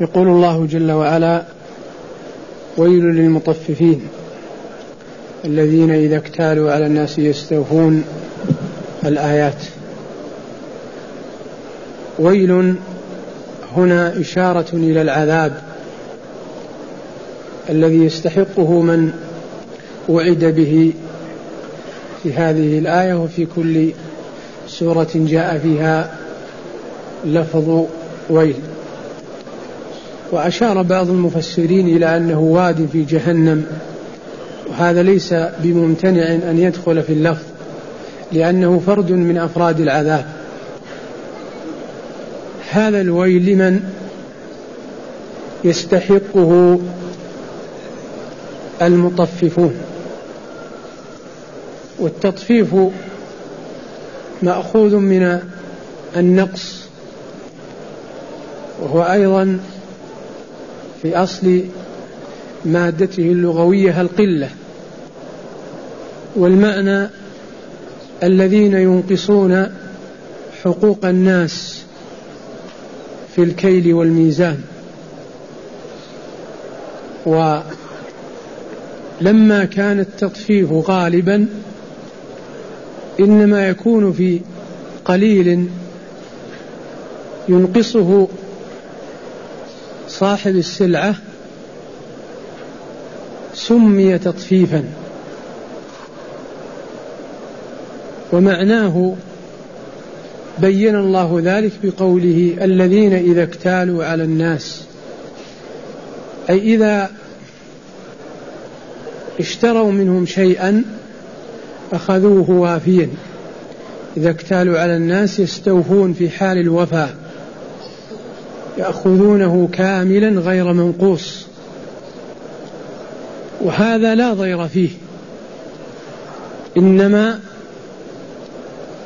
يقول الله جل وعلا ويل للمطففين الذين إذا اكتالوا على الناس يستوفون الآيات. ويل هنا إشارة إلى العذاب الذي يستحقه من وعد به في هذه الآية وفي كل سورة جاء فيها لفظ ويل. وأشار بعض المفسرين إلى أنه واد في جهنم. وهذا ليس بممتنع أن يدخل في اللفظ لأنه فرد من أفراد العذاب. هذا الويل لمن يستحقه المطففون. والتطفيف مأخوذ من النقص وهو أيضا في أصل مادته اللغوية القلة والمعنى الذين ينقصون حقوق الناس في الكيل والميزان. ولما كان التطفيف غالبا إنما يكون في قليل ينقصه صاحب السلعة سمي تطفيفا. ومعناه بين الله ذلك بقوله الذين إذا اكتالوا على الناس أي إذا اشتروا منهم شيئا أخذوه وافيا. إذا اكتالوا على الناس يستوفون في حال الوفاء. يأخذونه كاملا غير منقوص. وهذا لا ضير فيه. إنما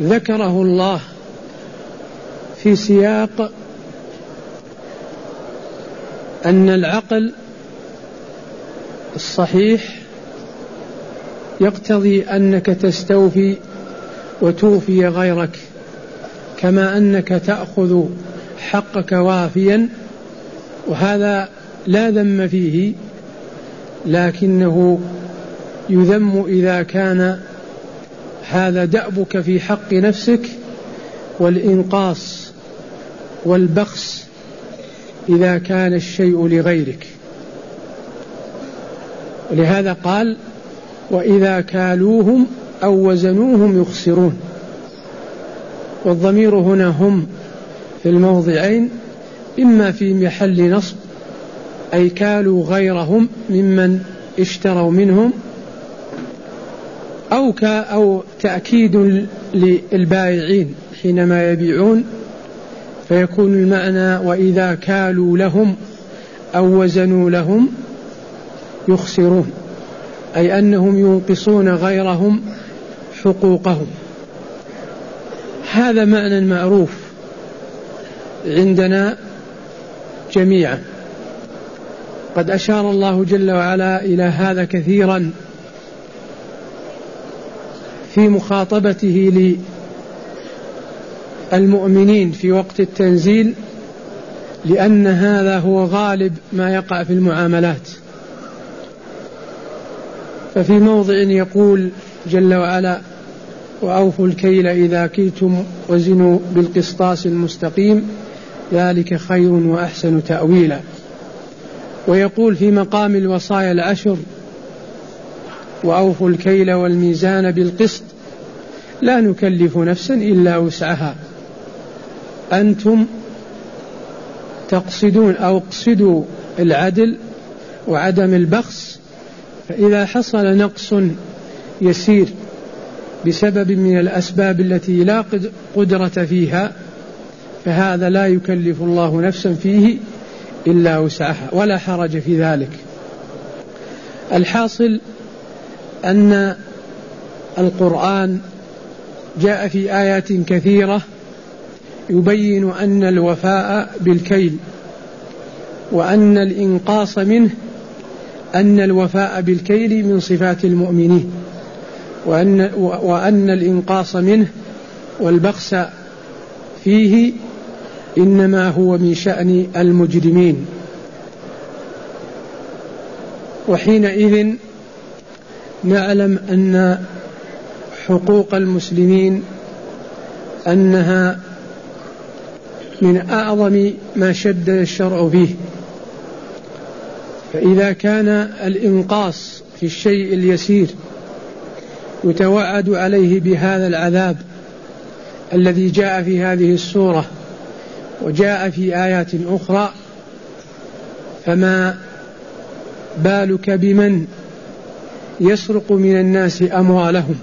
ذكره الله في سياق أن العقل الصحيح يقتضي أنك تستوفي وتوفي غيرك كما أنك تأخذ حقك وافيا وهذا لا ذم فيه لكنه يذم إذا كان هذا دأبك في حق نفسك والإنقاص والبخس إذا كان الشيء لغيرك. ولهذا قال وإذا كالوهم أو وزنوهم يخسرون. والضمير هنا هم. في الموضعين إما في محل نصب أي كالوا غيرهم ممن اشتروا منهم أو أو تأكيد للبائعين حينما يبيعون. فيكون المعنى وإذا كالوا لهم أو وزنوا لهم يخسرون أي أنهم ينقصون غيرهم حقوقهم. هذا معنى معروف. عندنا جميعا. قد أشار الله جل وعلا إلى هذا كثيرا في مخاطبته للمؤمنين في وقت التنزيل لأن هذا هو غالب ما يقع في المعاملات. ففي موضع يقول جل وعلا وأوفوا الكيل إذا كلتم وزنوا بالقسطاس المستقيم ذلك خير وأحسن تأويلا. ويقول في مقام الوصايا العشر وأوفوا الكيل والميزان بالقسط لا نكلف نفسا إلا وسعها. أنتم تقصدون أو اقصدوا العدل وعدم البخس فإذا حصل نقص يسير بسبب من الأسباب التي لا قدرة فيها فهذا لا يكلف الله نفسا فيه إلا وسعها ولا حرج في ذلك. الحاصل أن القرآن جاء في آيات كثيرة يبين أن الوفاء بالكيل وأن الإنقاص منه أن الوفاء بالكيل من صفات المؤمنين وأن, وأن الإنقاص منه والبخس فيه إنما هو من شأن المجرمين. وحينئذ نعلم أن حقوق المسلمين أنها من أعظم ما شدد الشرع فيه فإذا كان الإنقاص في الشيء اليسير يتوعد عليه بهذا العذاب الذي جاء في هذه السورة وجاء في آيات أخرى فما بالك بمن يسرق من الناس أموالهم؟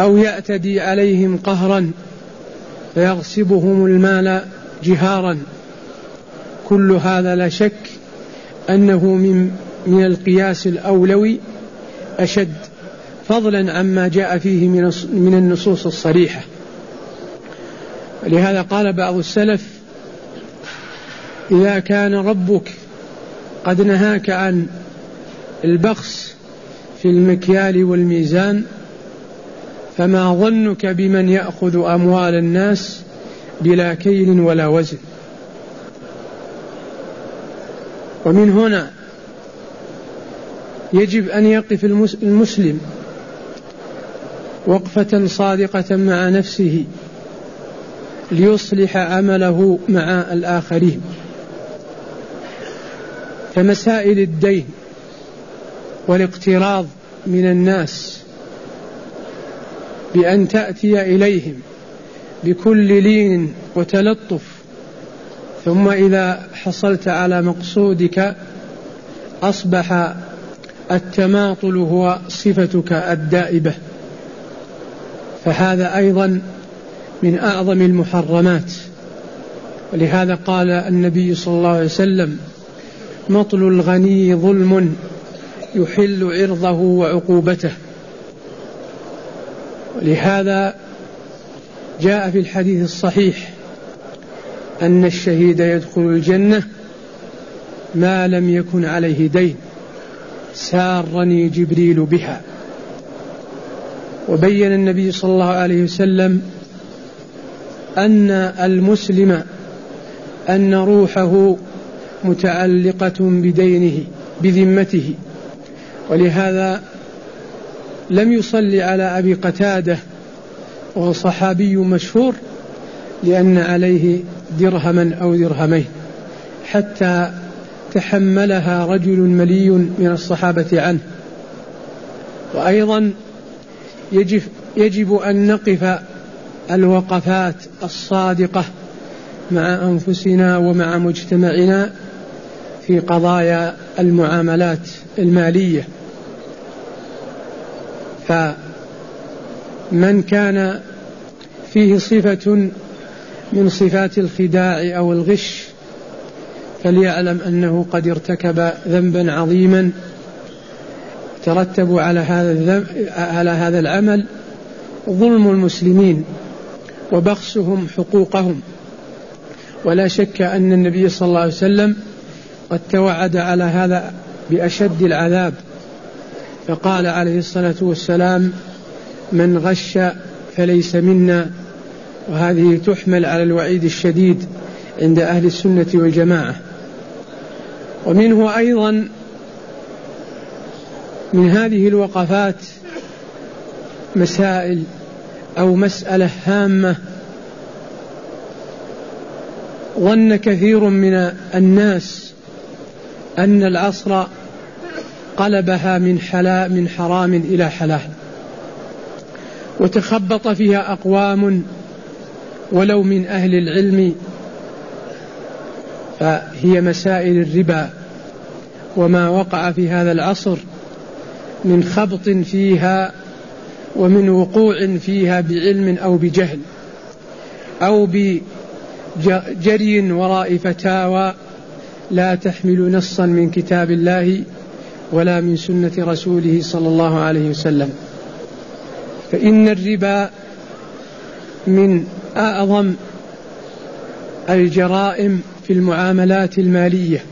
أو يعتدي عليهم قهرا فيغصبهم المال جهارا؟ كل هذا لا شك أنه من من القياس الأولوي أشد فضلا عما جاء فيه من النصوص الصريحة. لهذا قال بعض السلف إذا كان ربك قد نهاك عن البخس في المكيال والميزان فما ظنك بمن يأخذ أموال الناس بلا كيل ولا وزن. ومن هنا يجب أن يقف المسلم وقفة صادقة مع نفسه. ليصلح عمله مع الآخرين. فمسائل الدين والاقتراض من الناس بأن تأتي إليهم بكل لين وتلطف ثم إذا حصلت على مقصودك أصبح التماطل هو صفتك الدائبة. فهذا أيضا من أعظم المحرمات. ولهذا قال النبي صلى الله عليه وسلم مطل الغني ظلم يحل عرضه وعقوبته. ولهذا جاء في الحديث الصحيح أن الشهيد يدخل الجنة ما لم يكن عليه دين سارني جبريل بها. وبين النبي صلى الله عليه وسلم أن المسلم أن روحه متعلقة بدينه بذمته. ولهذا لم يصلي على أبي قتادة وهو صحابي مشهور لأن عليه درهما أو درهمين حتى تحملها رجل ملي من الصحابة عنه. وأيضا يجب, يجب أن نقف الوقفات الصادقة مع أنفسنا ومع مجتمعنا في قضايا المعاملات المالية. فمن كان فيه صفة من صفات الخداع أو الغش فليعلم أنه قد ارتكب ذنبا عظيما ترتب على هذا على هذا العمل ظلم المسلمين. وبخسهم حقوقهم. ولا شك أن النبي صلى الله عليه وسلم قد توعد على هذا بأشد العذاب. فقال عليه الصلاة والسلام من غش فليس منا. وهذه تحمل على الوعيد الشديد عند أهل السنة والجماعة. ومنه أيضا من هذه الوقفات مسائل أو مسألة هامة ظن كثير من الناس أن العصر قلبها من حلا من حرام إلى حلال. وتخبط فيها أقوام ولو من أهل العلم فهي مسائل الربا. وما وقع في هذا العصر من خبط فيها ومن وقوع فيها بعلم أو بجهل أو بجري وراء فتاوى لا تحمل نصا من كتاب الله ولا من سنة رسوله صلى الله عليه وسلم. فإن الربا من أعظم الجرائم في المعاملات المالية.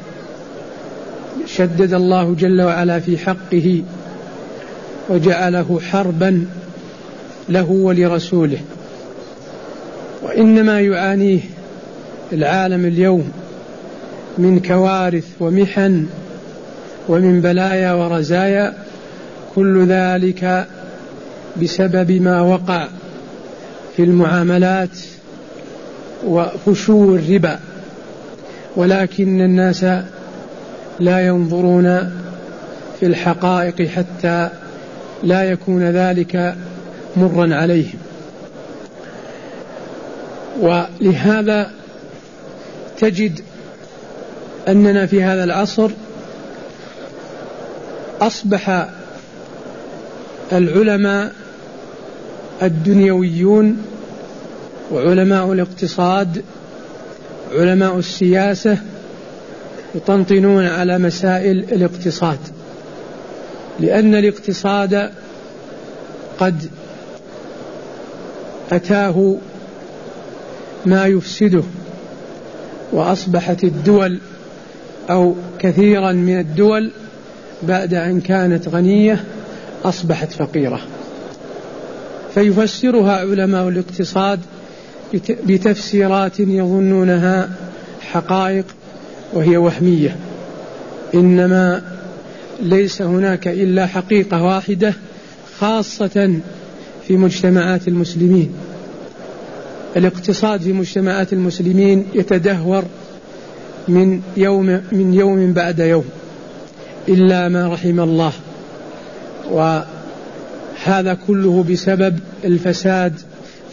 شدد الله جل وعلا في حقه وجعله حربا له ولرسوله. وإنما يعانيه العالم اليوم من كوارث ومحن ومن بلايا ورزايا كل ذلك بسبب ما وقع في المعاملات وفشو الربا. ولكن الناس لا ينظرون في الحقائق حتى لا يكون ذلك مرا عليهم. ولهذا تجد أننا في هذا العصر أصبح العلماء الدنيويون وعلماء الاقتصاد علماء السياسة يطنطنون على مسائل الاقتصاد. لأن الاقتصاد قد أتاه ما يفسده وأصبحت الدول أو كثيرا من الدول بعد أن كانت غنية أصبحت فقيرة. فيفسرها علماء الاقتصاد بتفسيرات يظنونها حقائق وهي وهمية. إنما ليس هناك إلا حقيقة واحدة خاصة في مجتمعات المسلمين. الاقتصاد في مجتمعات المسلمين يتدهور من يوم من يوم بعد يوم إلا ما رحم الله. وهذا كله بسبب الفساد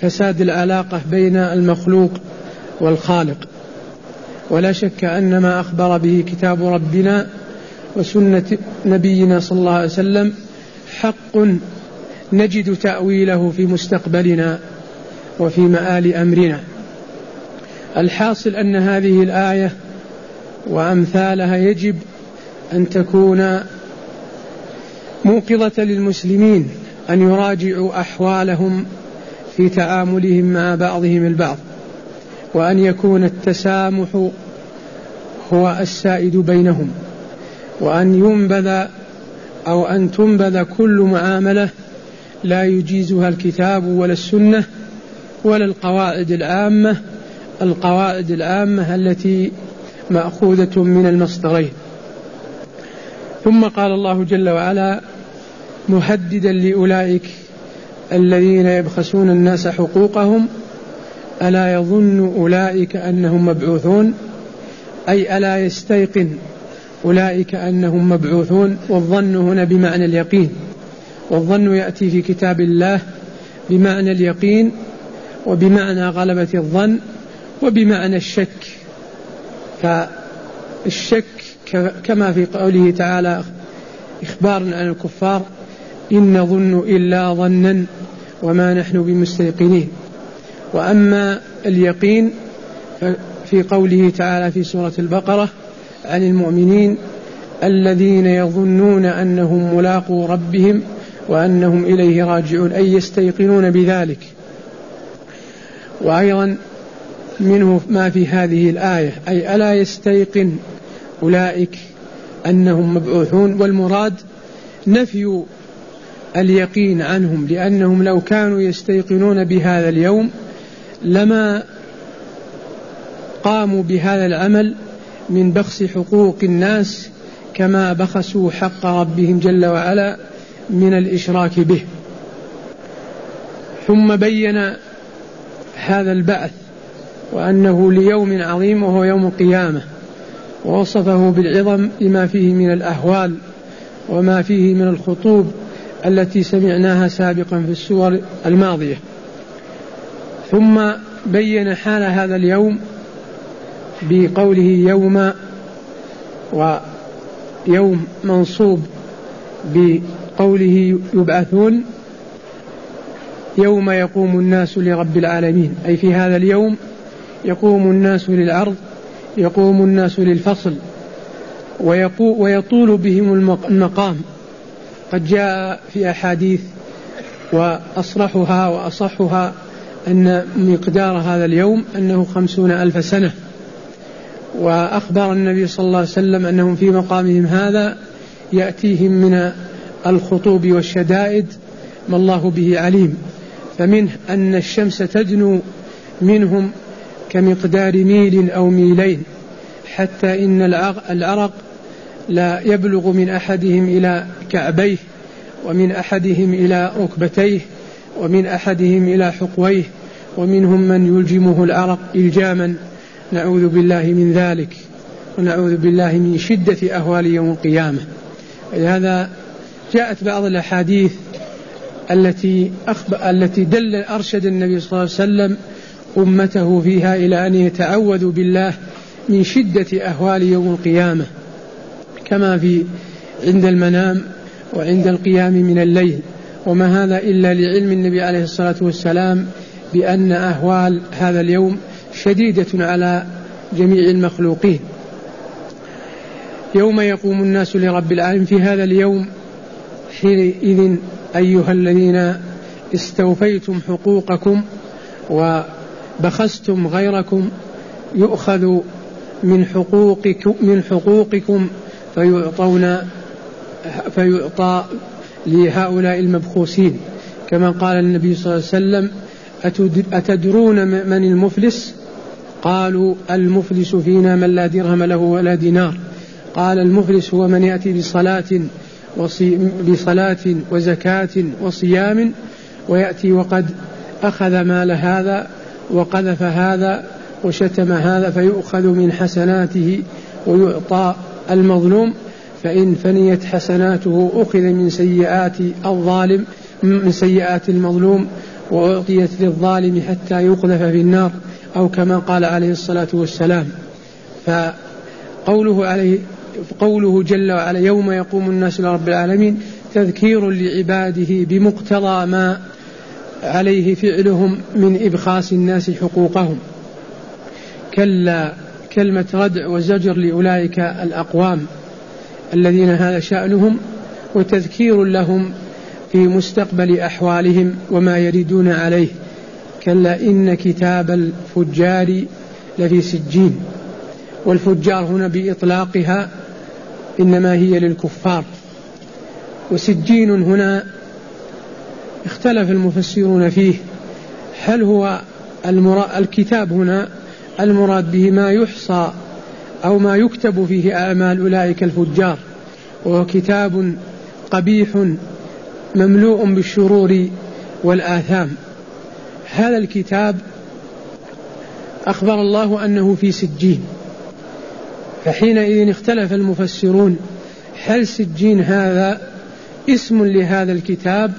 فساد العلاقة بين المخلوق والخالق. ولا شك أن ما أخبر به كتاب ربنا وسنة نبينا صلى الله عليه وسلم حق نجد تأويله في مستقبلنا وفي مآل أمرنا. الحاصل أن هذه الآية وأمثالها يجب أن تكون موقظة للمسلمين أن يراجعوا أحوالهم في تعاملهم مع بعضهم البعض وأن يكون التسامح هو السائد بينهم. وأن ينبذ أو أن تنبذ كل معاملة لا يجيزها الكتاب ولا السنة ولا القواعد العامة. القواعد العامة التي مأخوذة من المصدرين. ثم قال الله جل وعلا مهددا لأولئك الذين يبخسون الناس حقوقهم ألا يظن أولئك أنهم مبعوثون؟ أي ألا يستيقن أولئك أنهم مبعوثون والظن هنا بمعنى اليقين. والظن يأتي في كتاب الله بمعنى اليقين وبمعنى غلبة الظن وبمعنى الشك. فالشك كما في قوله تعالى إخبارا عن الكفار إن نظن إلا ظنا وما نحن بمستيقنين. وأما اليقين في قوله تعالى في سورة البقرة عن المؤمنين الذين يظنون أنهم ملاقو ربهم وأنهم إليه راجعون أي يستيقنون بذلك. وأيضا منه ما في هذه الآية أي ألا يستيقن أولئك أنهم مبعوثون؟ والمراد نفي اليقين عنهم لأنهم لو كانوا يستيقنون بهذا اليوم لما قاموا بهذا العمل من بخس حقوق الناس كما بخسوا حق ربهم جل وعلا من الإشراك به. ثم بين هذا البعث وأنه ليوم عظيم وهو يوم القيامة ووصفه بالعظم لما فيه من الأهوال وما فيه من الخطوب التي سمعناها سابقا في السور الماضية. ثم بين حال هذا اليوم بقوله يوم ويوم منصوب بقوله يبعثون يوم يقوم الناس لرب العالمين. أي في هذا اليوم يقوم الناس للعرض يقوم الناس للفصل ويطول بهم المقام. قد جاء في أحاديث وأصرحها وأصحها أن مقدار هذا اليوم أنه خمسون ألف سنة. وأخبر النبي صلى الله عليه وسلم أنهم في مقامهم هذا يأتيهم من الخطوب والشدائد ما الله به عليم. فمنه أن الشمس تدنو منهم كمقدار ميل أو ميلين حتى إن العرق لا يبلغ من أحدهم إلى كعبيه ومن أحدهم إلى ركبتيه ومن أحدهم إلى حقويه ومنهم من يلجمه العرق إلجاما. نعوذ بالله من ذلك ونعوذ بالله من شدة أهوال يوم القيامة. لهذا جاءت بعض الأحاديث التي أخبر التي دل أرشد النبي صلى الله عليه وسلم أمته فيها إلى أن يتعوذوا بالله من شدة أهوال يوم القيامة. كما في عند المنام وعند القيام من الليل. وما هذا إلا لعلم النبي عليه الصلاة والسلام بأن أهوال هذا اليوم شديدة على جميع المخلوقين. يوم يقوم الناس لرب العالمين في هذا اليوم حينئذ أيها الذين استوفيتم حقوقكم وبخستم غيركم يؤخذ من حقوقكم من حقوقكم فيعطون فيعطى لهؤلاء المبخوسين. كما قال النبي صلى الله عليه وسلم أتدرون من المفلس قالوا المفلس فينا من لا درهم له ولا دينار. قال المفلس هو من يأتي بصلاة بصلاة وزكاة وصيام ويأتي وقد أخذ مال هذا وقذف هذا وشتم هذا فيؤخذ من حسناته ويعطى المظلوم. فإن فنيت حسناته أخذ من سيئات الظالم من سيئات المظلوم وأعطيت للظالم حتى يقذف في النار. أو كما قال عليه الصلاة والسلام فقوله عليه قوله جل وعلا يوم يقوم الناس لرب العالمين تذكير لعباده بمقتضى ما عليه فعلهم من إبخاس الناس حقوقهم. كلا كلمة ردع وزجر لأولئك الأقوام الذين هذا شأنهم وتذكير لهم في مستقبل أحوالهم وما يريدون عليه. كلا إن كتاب الفجار لفي سجين والفجار هنا بإطلاقها إنما هي للكفار. وسجين هنا اختلف المفسرون فيه هل هو الكتاب هنا المراد به ما يحصى أو ما يكتب فيه أعمال أولئك الفجار وهو كتاب قبيح مملوء بالشرور والآثام. هذا الكتاب أخبر الله أنه في سجين. فحينئذ اختلف المفسرون هل سجين هذا اسم لهذا الكتاب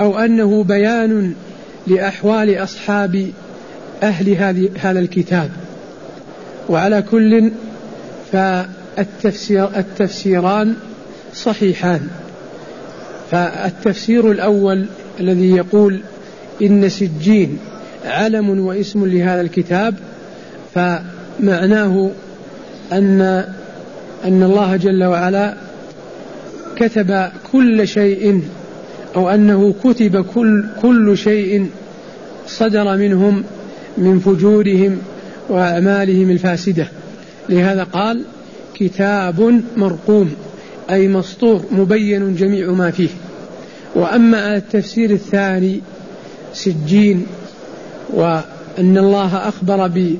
أو أنه بيان لأحوال أصحاب أهل هذا الكتاب؟ وعلى كل فالتفسير التفسيران صحيحان. فالتفسير الأول الذي يقول إن سجين علم واسم لهذا الكتاب فمعناه أن أن الله جل وعلا كتب كل شيء أو أنه كتب كل كل شيء صدر منهم من فجورهم وأعمالهم الفاسدة. لهذا قال كتاب مرقوم أي مسطور مبين جميع ما فيه. وأما التفسير الثاني سجين وأن الله أخبر ب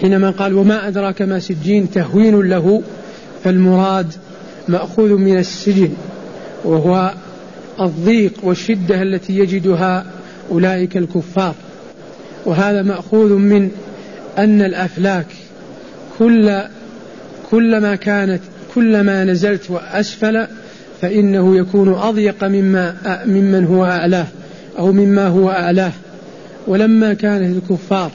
حينما قال وما أدراك ما سجين تهوين له فالمراد مأخوذ من السجن وهو الضيق والشدة التي يجدها أولئك الكفار. وهذا مأخوذ من أن الأفلاك كل كلما كانت كلما نزلت وأسفل فإنه يكون أضيق مما ممن هو أعلاه. أو مما هو أعلاه. ولما كانت الكفار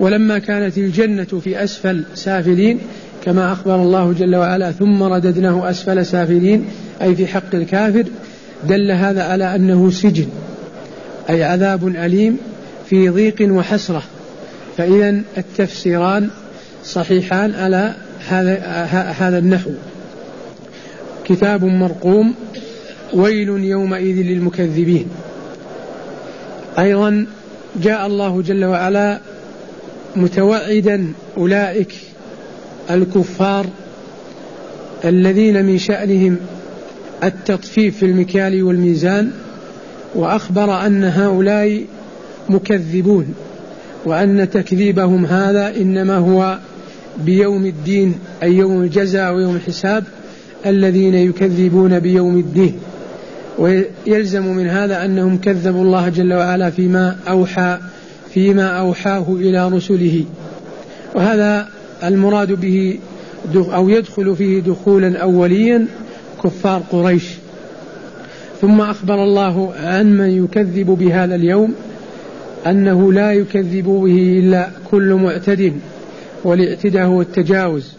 ولما كانت الجنة في أسفل سافلين كما أخبر الله جل وعلا ثم رددناه أسفل سافلين أي في حق الكافر دل هذا على أنه سجن أي عذاب أليم في ضيق وحسرة. فإذا التفسيران صحيحان على هذا هذا النحو. كتاب مرقوم ويل يومئذ للمكذبين. أيضا جاء الله جل وعلا متوعدا أولئك الكفار الذين من شأنهم التطفيف في المكيال والميزان وأخبر أن هؤلاء مكذبون وأن تكذيبهم هذا إنما هو بيوم الدين أي يوم الجزاء ويوم الحساب الذين يكذبون بيوم الدين. ويلزم من هذا أنهم كذبوا الله جل وعلا فيما أوحى فيما أوحاه إلى رسله. وهذا المراد به أو يدخل فيه دخولا أوليا كفار قريش. ثم أخبر الله عن من يكذب بهذا اليوم أنه لا يكذب به إلا كل معتد والاعتداء هو التجاوز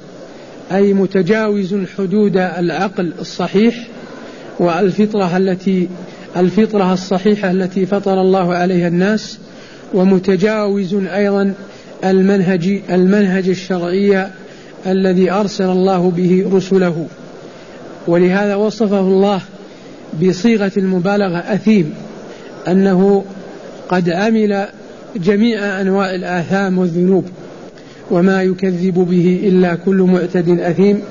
أي متجاوز حدود العقل الصحيح والفطرة التي الفطرة الصحيحة التي فطر الله عليها الناس ومتجاوز أيضا المنهج المنهج الشرعي الذي أرسل الله به رسله. ولهذا وصفه الله بصيغة المبالغة أثيم أنه قد عمل جميع أنواع الآثام والذنوب وما يكذب به إلا كل معتد أثيم.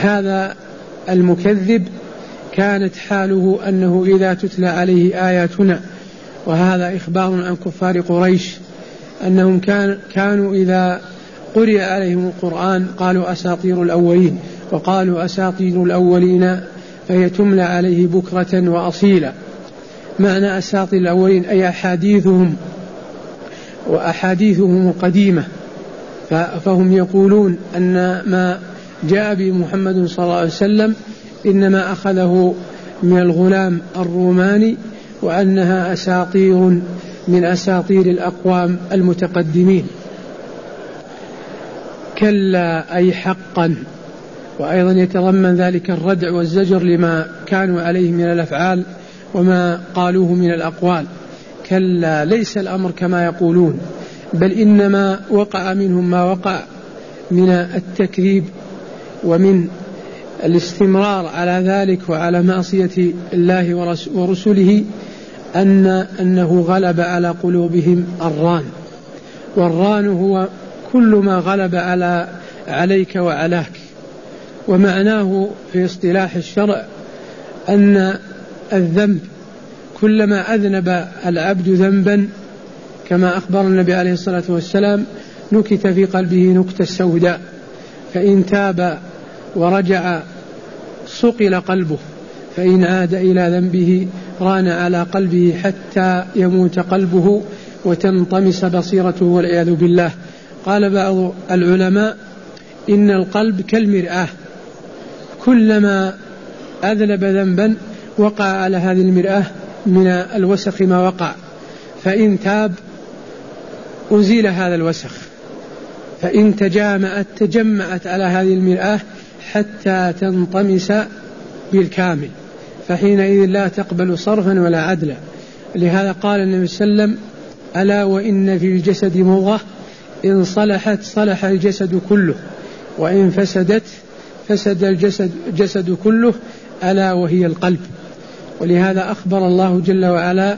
هذا المكذب كانت حاله أنه إذا تتلى عليه آياتنا وهذا إخبار عن كفار قريش أنهم كان كانوا إذا قرئ عليهم القرآن قالوا أساطير الأولين وقالوا أساطير الأولين فهي تملى عليه بكرة وأصيلا. معنى أساطير الأولين أي أحاديثهم وأحاديثهم القديمة. فهم يقولون أن ما جاء به محمد صلى الله عليه وسلم إنما أخذه من الغلام الروماني وأنها أساطير من أساطير الأقوام المتقدمين. كلا أي حقا وأيضا يتضمن ذلك الردع والزجر لما كانوا عليه من الأفعال وما قالوه من الأقوال. كلا ليس الأمر كما يقولون بل إنما وقع منهم ما وقع من التكذيب ومن الاستمرار على ذلك وعلى معصية الله ورسله أن أنه غلب على قلوبهم الران. والران هو كل ما غلب على عليك وعلاك. ومعناه في اصطلاح الشرع أن الذنب كلما أذنب العبد ذنبا كما أخبر النبي عليه الصلاة والسلام نكت في قلبه نكتة سوداء. فإن تاب ورجع صقل قلبه فإن عاد إلى ذنبه ران على قلبه حتى يموت قلبه وتنطمس بصيرته والعياذ بالله. قال بعض العلماء إن القلب كالمرآة كلما أذنب ذنبا وقع على هذه المرآة من الوسخ ما وقع فإن تاب أزيل هذا الوسخ فإن تجامعت تجمعت على هذه المرآة حتى تنطمس بالكامل فحينئذ لا تقبل صرفا ولا عدلا. لهذا قال النبي صلى الله عليه وسلم ألا وإن في الجسد مضغة إن صلحت صلح الجسد كله وإن فسدت فسد الجسد جسد كله ألا وهي القلب. ولهذا أخبر الله جل وعلا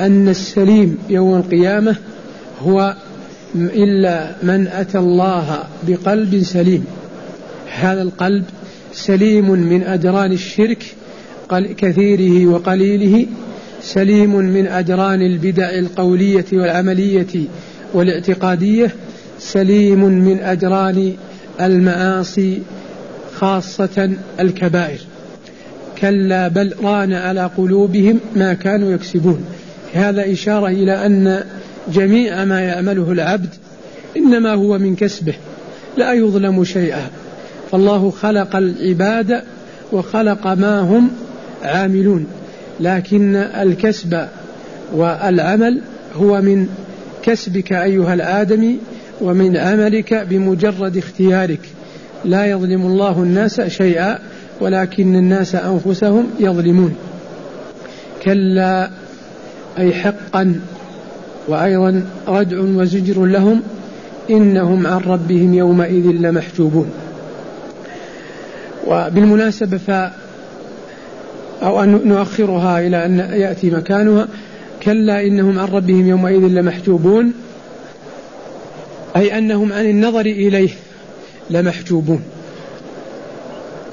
أن السليم يوم القيامة هو إلا من أتى الله بقلب سليم. هذا القلب سليم من أدران الشرك كثيره وقليله سليم من أدران البدع القولية والعملية والاعتقادية سليم من أدران المعاصي خاصة الكبائر. كلا بل ران على قلوبهم ما كانوا يكسبون. هذا إشارة إلى أن جميع ما يعمله العبد إنما هو من كسبه لا يظلم شيئا. فالله خلق العباد وخلق ما هم عاملون لكن الكسب والعمل هو من كسبك أيها الآدمي ومن عملك بمجرد اختيارك. لا يظلم الله الناس شيئا ولكن الناس أنفسهم يظلمون. كلا أي حقا وأيضا ردع وزجر لهم إنهم عن ربهم يومئذ لمحجوبون. وبالمناسبة ف أو أن نؤخرها إلى أن يأتي مكانها كلا إنهم عن ربهم يومئذ لمحجوبون أي أنهم عن النظر إليه لمحجوبون.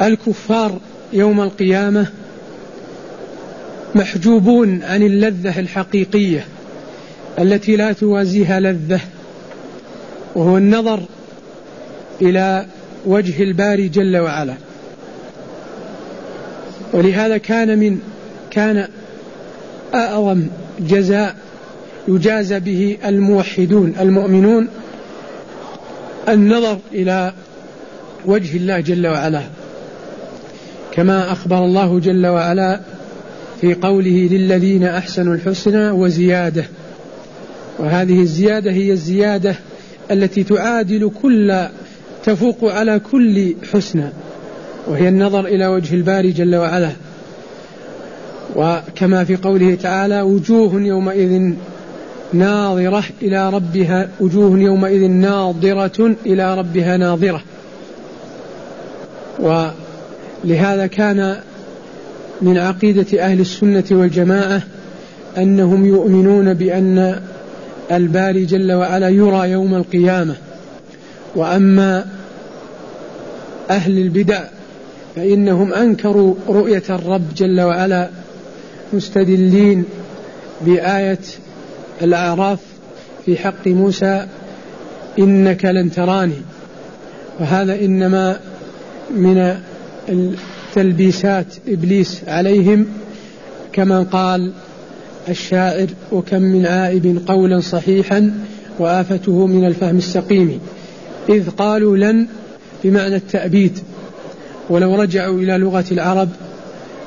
الكفار يوم القيامة محجوبون عن اللذة الحقيقية التي لا توازيها لذة وهو النظر إلى وجه الباري جل وعلا. ولهذا كان من كان أعظم جزاء يجازى به الموحدون المؤمنون النظر إلى وجه الله جل وعلا. كما أخبر الله جل وعلا في قوله للذين أحسنوا الحسنى وزيادة. وهذه الزيادة هي الزيادة التي تعادل كل تفوق على كل حسنى. وهي النظر إلى وجه الباري جل وعلا. وكما في قوله تعالى وجوه يومئذ ناظرة إلى ربها وجوه يومئذ ناظرة إلى ربها ناظرة. ولهذا كان من عقيدة أهل السنة والجماعة أنهم يؤمنون بأن الباري جل وعلا يرى يوم القيامة. وأما أهل البدع فإنهم أنكروا رؤية الرب جل وعلا مستدلين بآية الأعراف في حق موسى إنك لن تراني. وهذا إنما من تلبيسات إبليس عليهم كما قال الشاعر وكم من عائب قولا صحيحا وآفته من الفهم السقيم إذ قالوا لن بمعنى التأبيد. ولو رجعوا إلى لغة العرب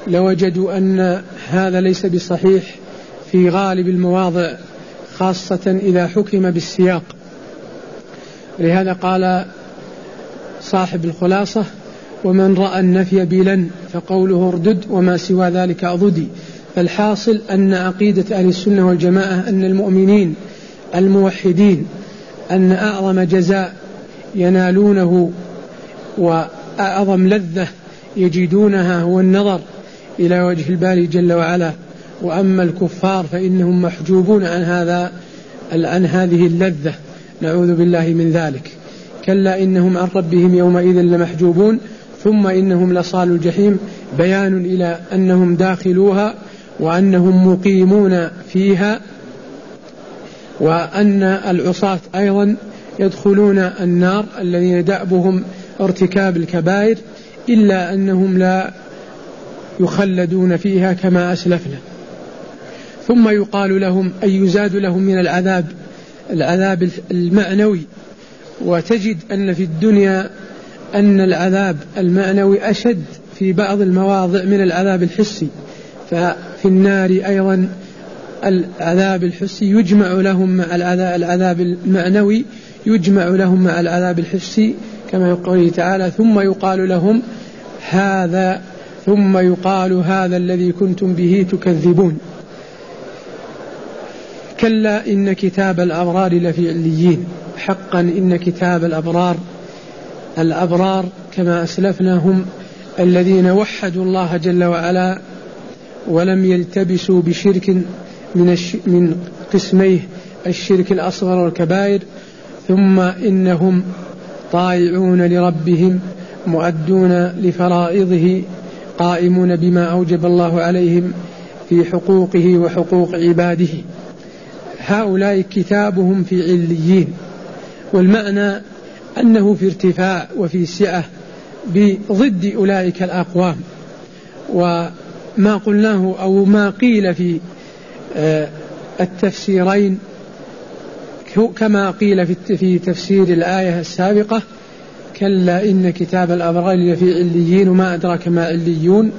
لوجدوا أن هذا ليس بصحيح في غالب المواضع خاصة إذا حكم بالسياق. لهذا قال صاحب الخلاصة ومن رأى النفي بلن فقوله اردد وما سوى ذلك أضدي فالحاصل أن عقيدة أهل السنة والجماعة أن المؤمنين الموحدين أن أعظم جزاء ينالونه وأعظم لذة يجدونها هو النظر إلى وجه الباري جل وعلا. وأما الكفار فإنهم محجوبون عن هذا عن هذه اللذة. نعوذ بالله من ذلك. كلا إنهم عن ربهم يومئذ لمحجوبون ثم إنهم لصال الجحيم. بيان إلى أنهم داخلوها وأنهم مقيمون فيها وأن العصاة أيضا يدخلون النار الذين دأبهم ارتكاب الكبائر إلا أنهم لا يخلدون فيها كما أسلفنا. ثم يقال لهم أي يزاد لهم من العذاب العذاب المعنوي. وتجد أن في الدنيا أن العذاب المعنوي أشد في بعض المواضع من العذاب الحسي. ففي النار أيضا العذاب الحسي يجمع لهم مع العذاب المعنوي يجمع لهم مع العذاب الحسي كما يقول تعالى ثم يقال لهم هذا ثم يقال هذا الذي كنتم به تكذبون. كلا إن كتاب الأبرار لفي عليين حقا إن كتاب الأبرار الأبرار كما أسلفنا هم الذين وحدوا الله جل وعلا ولم يلتبسوا بشرك من من قسميه الشرك الأصغر والكبائر. ثم إنهم طائعون لربهم مؤدون لفرائضه قائمون بما أوجب الله عليهم في حقوقه وحقوق عباده. هؤلاء كتابهم في عليين والمعنى أنه في ارتفاع وفي سعة بضد أولئك الأقوام. وما قلناه أو ما قيل في آه، التفسيرين كما قيل في تفسير الآية السابقة كلا إن كتاب الأبرار لفي عليين وما أدراك ما عليون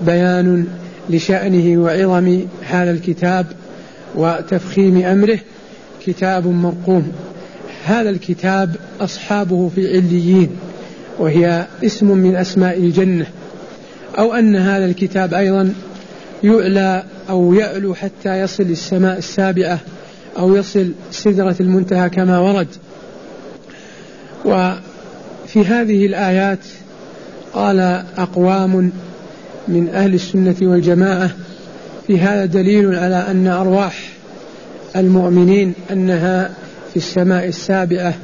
بيان لشأنه وعظم هذا الكتاب وتفخيم أمره كتاب مرقوم. هذا الكتاب أصحابه في عليين وهي اسم من أسماء الجنة. أو أن هذا الكتاب أيضا يعلى أو يعلو حتى يصل السماء السابعة أو يصل سدرة المنتهى كما ورد. وفي هذه الآيات قال أقوام من أهل السنة والجماعة في هذا دليل على أن أرواح المؤمنين أنها في السماء السابعة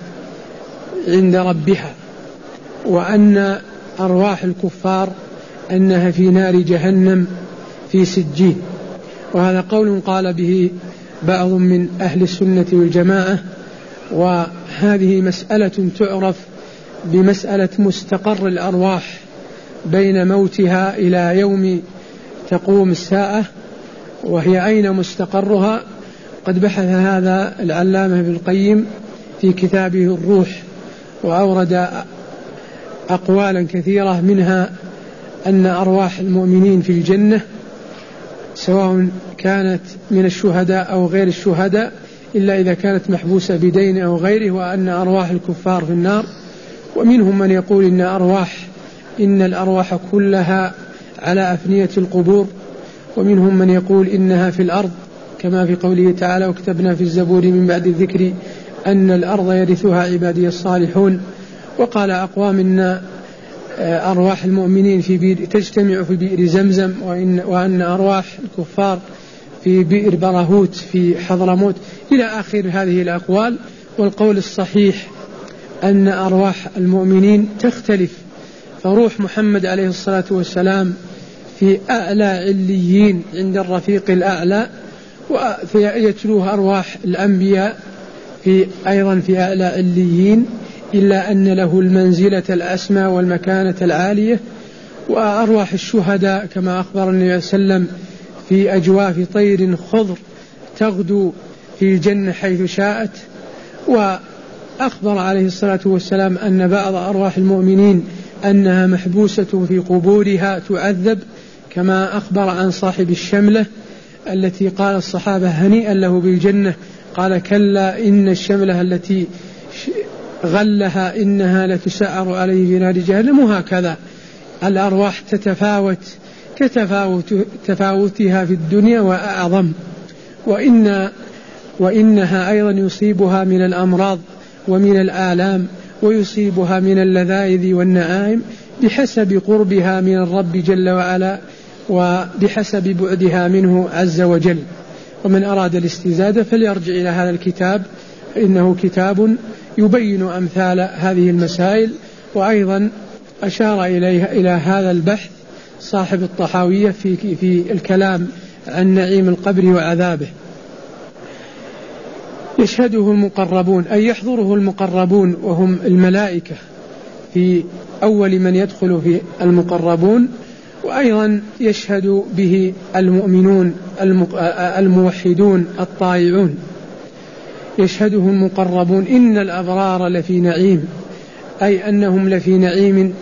عند ربها وأن أرواح الكفار أنها في نار جهنم في سجين. وهذا قول قال به بعض من أهل السنة والجماعة وهذه مسألة تعرف بمسألة مستقر الأرواح بين موتها إلى يوم تقوم الساعة وهي أين مستقرها؟ قد بحث هذا العلامة ابن القيم في كتابه الروح وأورد أقوالا كثيرة منها أن أرواح المؤمنين في الجنة سواء كانت من الشهداء أو غير الشهداء إلا إذا كانت محبوسة بدين أو غيره وأن أرواح الكفار في النار. ومنهم من يقول إن أرواح إن الأرواح كلها على أفنية القبور. ومنهم من يقول إنها في الأرض كما في قوله تعالى وكتبنا في الزبور من بعد الذكر أن الأرض يرثها عبادي الصالحون وقال أقوام إن أرواح المؤمنين في بئر تجتمع في بئر زمزم وإن وأن أرواح الكفار في بئر برهوت في حضرموت. إلى آخر هذه الأقوال والقول الصحيح أن أرواح المؤمنين تختلف. فروح محمد عليه الصلاة والسلام في أعلى عليين عند الرفيق الأعلى ويتلوه أرواح الأنبياء في أيضا في أعلى عليين. إلا أن له المنزلة الأسمى والمكانة العالية وأرواح الشهداء كما أخبر النبي صلى الله عليه وسلم في أجواف طير خضر تغدو في الجنة حيث شاءت. وأخبر عليه الصلاة والسلام أن بعض أرواح المؤمنين أنها محبوسة في قبورها تعذب كما أخبر عن صاحب الشملة التي قال الصحابة هنيئا له بالجنة قال كلا إن الشملة التي غلها إنها لتسعر عليه في نار جهنم وهكذا. الأرواح تتفاوت كتفاوت تفاوتها في الدنيا وأعظم. وإن وإنها أيضا يصيبها من الأمراض ومن الآلام ويصيبها من اللذائذ والنعائم بحسب قربها من الرب جل وعلا وبحسب بعدها منه عز وجل. ومن أراد الاستزادة فليرجع إلى هذا الكتاب إنه كتاب يبين أمثال هذه المسائل وأيضا أشار إليه إلى هذا البحث صاحب الطحاوية في في الكلام عن نعيم القبر وعذابه. يشهده المقربون أي يحضره المقربون وهم الملائكة في أول من يدخل في المقربون وأيضا يشهد به المؤمنون الموحدون الطائعون. يشهده المقربون إن الأبرار لفي نعيم أي أنهم لفي نعيم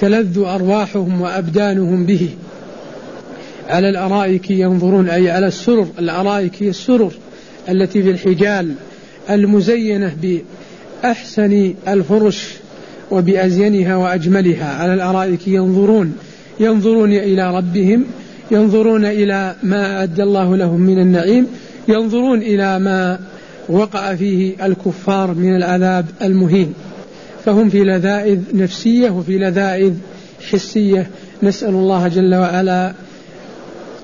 تلذ أرواحهم وأبدانهم به. على الأرائك ينظرون أي على السرر الأرائك هي السرر التي في الحجال المزينة بأحسن الفرش وبأزينها وأجملها. على الأرائك ينظرون ينظرون إلى ربهم ينظرون إلى ما أعد الله لهم من النعيم ينظرون إلى ما وقع فيه الكفار من العذاب المهين. فهم في لذائذ نفسية وفي لذائذ حسية. نسأل الله جل وعلا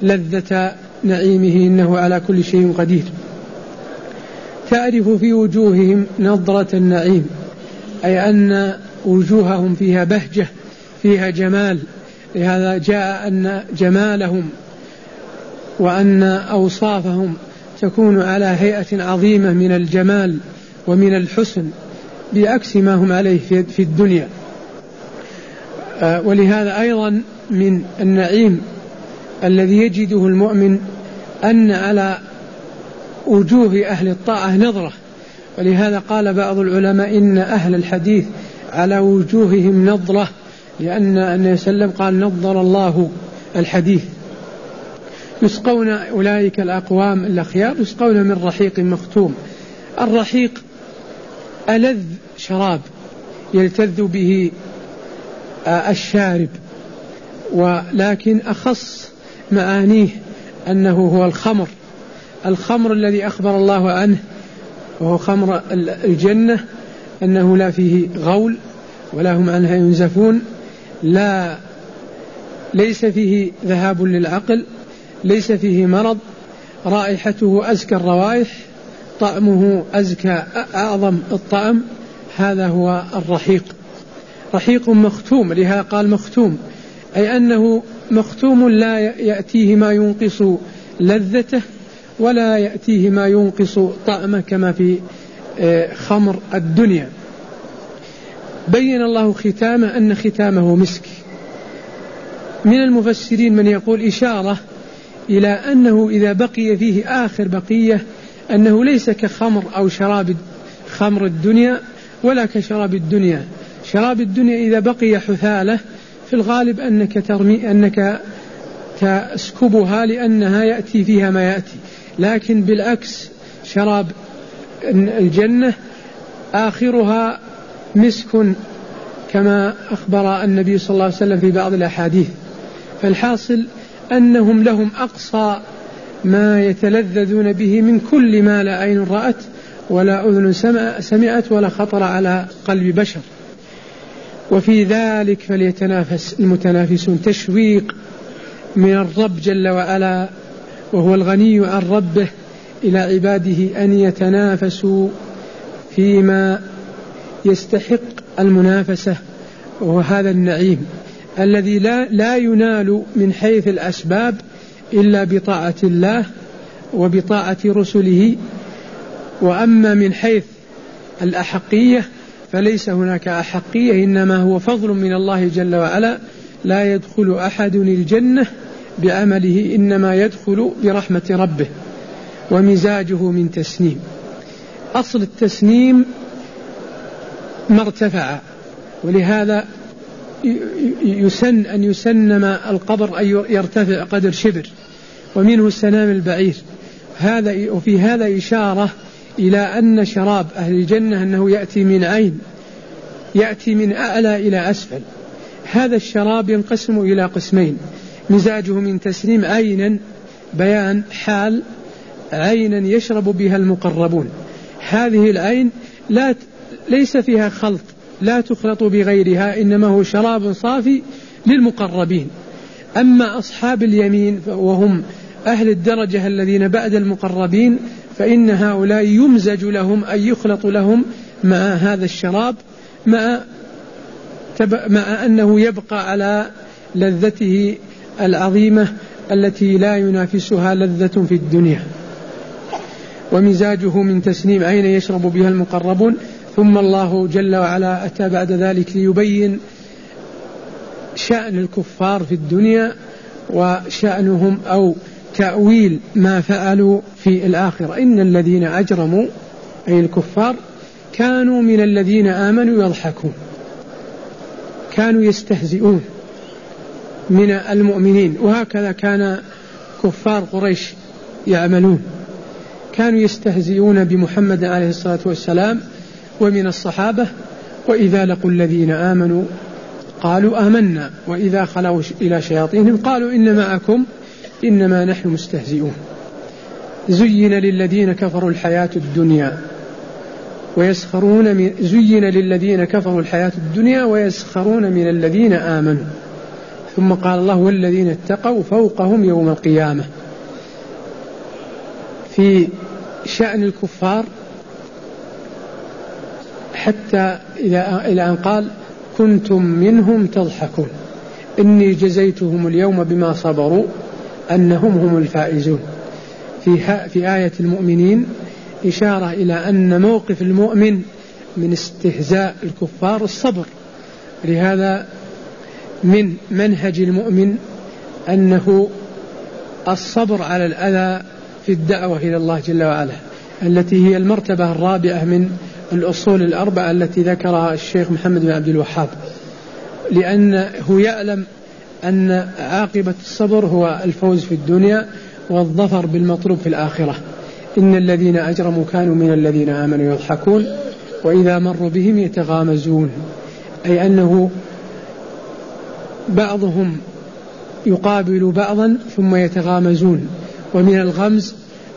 لذة نعيمه إنه على كل شيء قدير. تعرف في وجوههم نظرة النعيم أي أن وجوههم فيها بهجة فيها جمال. لهذا جاء أن جمالهم وأن أوصافهم تكون على هيئة عظيمة من الجمال ومن الحسن بعكس ما هم عليه في الدنيا. آه، ولهذا أيضا من النعيم الذي يجده المؤمن أن على وجوه أهل الطاعة نظرة. ولهذا قال بعض العلماء إن أهل الحديث على وجوههم نظرة لأن النبي صلى الله عليه وسلم قال نظر الله الحديث. يسقون أولئك الأقوام الأخيار يسقون من رحيق مختوم. الرحيق ألذ شراب يلتذ به آه، الشارب ولكن أخص معانيه أنه هو الخمر. الخمر الذي أخبر الله عنه وهو خمر الجنة أنه لا فيه غول ولا هم عنها ينزفون لا ليس فيه ذهاب للعقل ليس فيه مرض رائحته أزكى الروائح طعمه أزكى أعظم الطعم هذا هو الرحيق. رحيق مختوم لهذا قال مختوم أي أنه مختوم لا يأتيه ما ينقص لذته ولا يأتيه ما ينقص طعمه كما في آه، خمر الدنيا. بين الله ختامه أن ختامه مسك. من المفسرين من يقول إشارة إلى أنه إذا بقي فيه آخر بقية أنه ليس كخمر أو شراب خمر الدنيا ولا كشراب الدنيا. شراب الدنيا إذا بقي حثالة في الغالب أنك ترمي أنك تسكبها لأنها يأتي فيها ما يأتي. لكن بالعكس شراب الجنة آخرها مسك كما أخبر النبي صلى الله عليه وسلم في بعض الأحاديث. فالحاصل أنهم لهم أقصى ما يتلذذون به من كل ما لا عين رأت ولا أذن سمعت ولا خطر على قلب بشر. وفي ذلك فليتنافس المتنافسون. تشويق من الرب جل وعلا وهو الغني عن ربه إلى عباده أن يتنافسوا فيما يستحق المنافسة وهو هذا النعيم. الذي لا, لا ينال من حيث الأسباب إلا بطاعة الله وبطاعة رسله. وأما من حيث الأحقية فليس هناك أحقية إنما هو فضل من الله جل وعلا. لا يدخل أحد الجنة بعمله إنما يدخل برحمة ربه ومزاجه من تسنيم. أصل التسنيم ما ارتفع ولهذا يسن أن يسنم القبر أن يرتفع قدر شبر ومنه السنام البعير. هذا وفي هذا إشارة إلى أن شراب أهل الجنة أنه يأتي من عين يأتي من أعلى إلى أسفل. هذا الشراب ينقسم إلى قسمين. مزاجه من تسليم عينا بيان حال عينا يشرب بها المقربون. هذه العين لا ليس فيها خلط لا تخلط بغيرها إنما هو شراب صافي للمقربين. أما أصحاب اليمين وهم أهل الدرجة الذين بعد المقربين فإن هؤلاء يمزج لهم أي يخلط لهم مع هذا الشراب مع مع أنه يبقى على لذته العظيمة التي لا ينافسها لذة في الدنيا. ومزاجه من تسنيم عين يشرب بها المقربون؟ ثم الله جل وعلا أتى بعد ذلك ليبين شأن الكفار في الدنيا وشأنهم أو تأويل ما فعلوا في الآخرة. إن الذين أجرموا أي الكفار كانوا من الذين آمنوا يضحكون كانوا يستهزئون من المؤمنين. وهكذا كان كفار قريش يعملون. كانوا يستهزئون بمحمد عليه الصلاة والسلام ومن الصحابة وإذا لقوا الذين آمنوا قالوا آمنا وإذا خلوا إلى شياطينهم قالوا إن معكم إنما نحن مستهزئون. زين للذين كفروا الحياة الدنيا ويسخرون من زين للذين كفروا الحياة الدنيا ويسخرون من الذين آمنوا. ثم قال الله والذين اتقوا فوقهم يوم القيامة. في شأن الكفار حتى إلى إلى أن قال كنتم منهم تضحكون. إني جزيتهم اليوم بما صبروا أنهم هم الفائزون. في في آية المؤمنين إشارة إلى أن موقف المؤمن من استهزاء الكفار الصبر. لهذا من منهج المؤمن أنه الصبر على الأذى في الدعوة إلى الله جل وعلا التي هي المرتبة الرابعة من الأصول الأربعة التي ذكرها الشيخ محمد بن عبد الوهاب لأنه يعلم أن عاقبة الصبر هو الفوز في الدنيا والظفر بالمطلوب في الآخرة. إن الذين أجرموا كانوا من الذين آمنوا يضحكون وإذا مروا بهم يتغامزون. أي أنه بعضهم يقابل بعضا ثم يتغامزون. ومن الغمز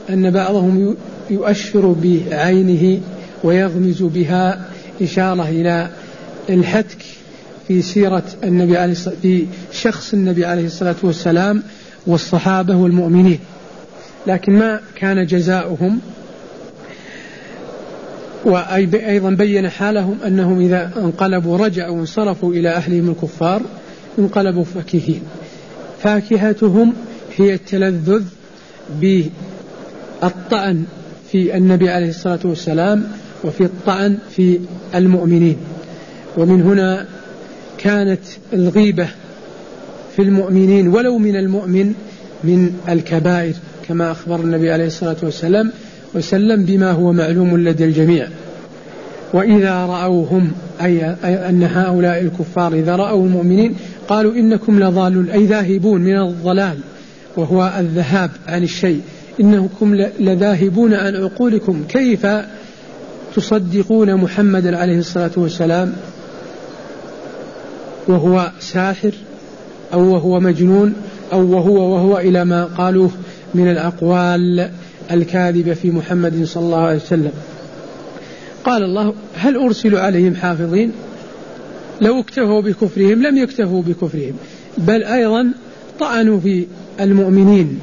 أن بعضهم يؤشر بعينه ويغمز بها إشارة إلى الهتك في سيرة النبي عليه في شخص النبي عليه الصلاة والسلام والصحابة والمؤمنين. لكن ما كان جزاؤهم؟ وأيضا بين حالهم أنهم إذا انقلبوا رجعوا وانصرفوا إلى أهلهم الكفار انقلبوا فكهين فاكهتهم هي التلذذ بالطعن في النبي عليه الصلاة والسلام وفي الطعن في المؤمنين. ومن هنا كانت الغيبة في المؤمنين ولو من المؤمن من الكبائر كما أخبر النبي عليه الصلاة والسلام وسلم بما هو معلوم لدى الجميع. وإذا رأوهم أي أن هؤلاء الكفار إذا رأوا المؤمنين قالوا إنكم لضالون أي ذاهبون من الضلال وهو الذهاب عن الشيء. إنكم لذاهبون عن عقولكم. كيف تصدقون محمدا عليه الصلاة والسلام وهو ساحر أو وهو مجنون أو وهو وهو إلى ما قالوه من الأقوال الكاذبة في محمد صلى الله عليه وسلم. قال الله هل أرسلوا عليهم حافظين؟ لو اكتفوا بكفرهم لم يكتفوا بكفرهم. بل أيضا طعنوا في المؤمنين.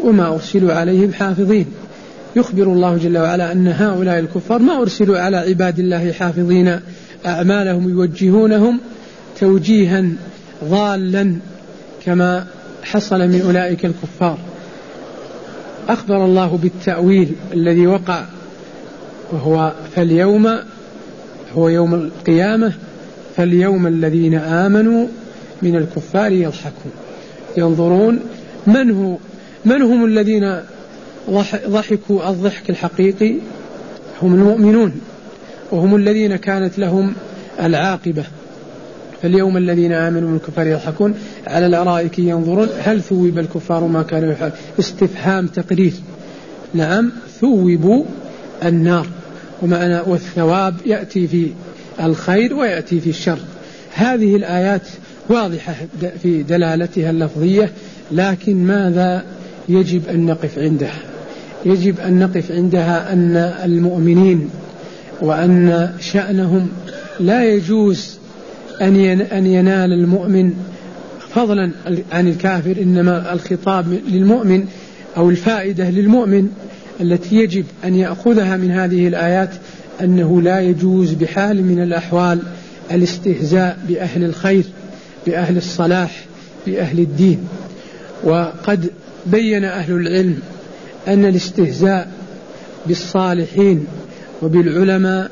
وما أرسلوا عليهم حافظين. يخبر الله جل وعلا أن هؤلاء الكفار ما أرسلوا على عباد الله حافظين أعمالهم يوجهونهم توجيها ضالا كما حصل من أولئك الكفار. أخبر الله بالتأويل الذي وقع وهو فاليوم هو يوم القيامة فاليوم الذين آمنوا من الكفار يضحكون ينظرون من هو من هم الذين ضحكوا الضحك الحقيقي هم المؤمنون وهم الذين كانت لهم العاقبة. فاليوم الذين آمنوا من الكفار يضحكون على الأرائك ينظرون هل ثوب الكفار ما كانوا يفعلون استفهام تقرير. نعم ثوبوا النار. ومعنى والثواب يأتي في الخير ويأتي في الشر. هذه الآيات واضحة في دلالتها اللفظية لكن ماذا يجب أن نقف عندها؟ يجب أن نقف عندها أن المؤمنين وأن شأنهم لا يجوز أن ينال المؤمن فضلا عن الكافر إنما الخطاب للمؤمن أو الفائدة للمؤمن التي يجب أن يأخذها من هذه الآيات أنه لا يجوز بحال من الأحوال الاستهزاء بأهل الخير بأهل الصلاح بأهل الدين. وقد بين أهل العلم أن الاستهزاء بالصالحين وبالعلماء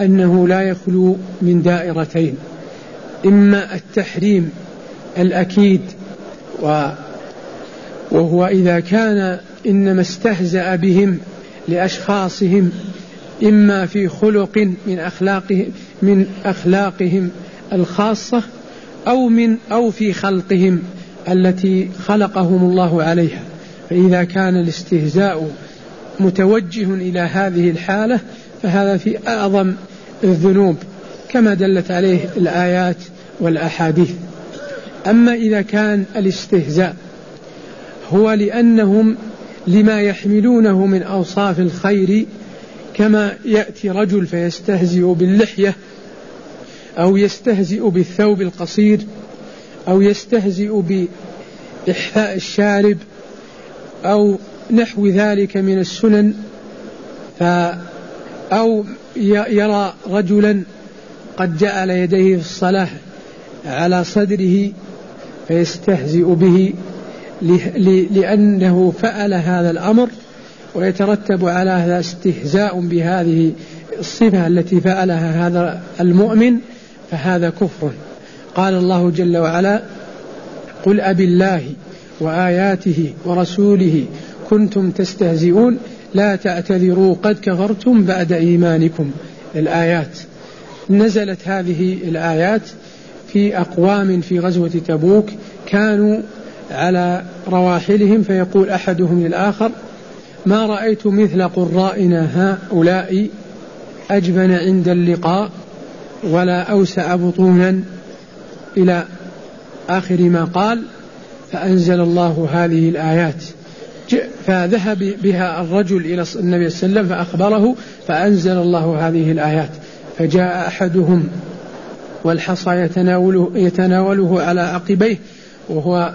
أنه لا يخلو من دائرتين إما التحريم الأكيد وهو إذا كان إنما استهزأ بهم لأشخاصهم إما في خلق من أخلاقهم من أخلاقهم الخاصة أو من أو في خلقهم التي خلقهم الله عليها. فإذا كان الاستهزاء متوجه إلى هذه الحالة فهذا في أعظم الذنوب كما دلت عليه الآيات والأحاديث. أما إذا كان الاستهزاء هو لأنهم لما يحملونه من أوصاف الخير كما يأتي رجل فيستهزئ باللحية أو يستهزئ بالثوب القصير أو يستهزئ بإحفاء الشارب أو نحو ذلك من السنن ف أو يرى رجلا قد جعل يديه في الصلاة على صدره فيستهزئ به لأنه فعل هذا الأمر ويترتب على هذا استهزاء بهذه الصفة التي فعلها هذا المؤمن فهذا كفر. قال الله جل وعلا قل أب الله وآياته ورسوله كنتم تستهزئون لا تعتذروا قد كفرتم بعد إيمانكم. الآيات نزلت هذه الآيات في أقوام في غزوة تبوك كانوا على رواحلهم فيقول أحدهم للآخر ما رأيت مثل قرائنا هؤلاء أجبن عند اللقاء ولا أوسع بطونا إلى آخر ما قال فأنزل الله هذه الآيات. فذهب بها الرجل إلى النبي صلى الله عليه وسلم فأخبره فأنزل الله هذه الآيات. فجاء أحدهم والحصى يتناوله, يتناوله على عقبيه وهو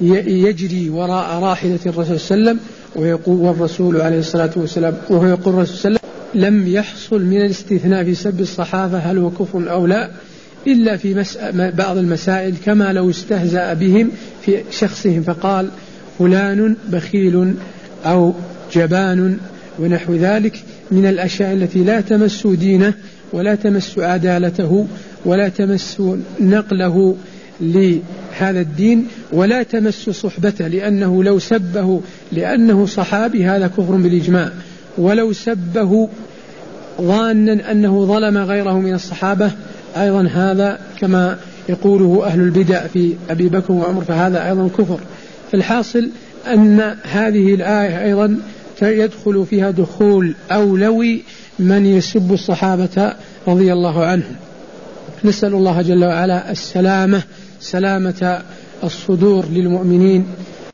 يجري وراء راحلة الرسول صلى الله عليه وسلم ويقول والرسول عليه الصلاة والسلام وهو يقول الرسول صلى الله عليه وسلم لم يحصل من الاستثناء في سب الصحابة هل هو كفر أو لا. إلا في بعض المسائل كما لو استهزأ بهم في شخصهم فقال فلان بخيل أو جبان ونحو ذلك من الأشياء التي لا تمس دينه ولا تمس عدالته ولا تمس نقله لهذا الدين ولا تمس صحبته لأنه لو سبه لأنه صحابي هذا كفر بالإجماع ولو سبه ظانا أنه ظلم غيره من الصحابة أيضا هذا كما يقوله أهل البدع في أبي بكر وعمر فهذا أيضا كفر. فالحاصل أن هذه الآية أيضا يدخل فيها دخول أولوي من يسب الصحابة رضي الله عنهم. نسأل الله جل وعلا السلامة سلامة الصدور للمؤمنين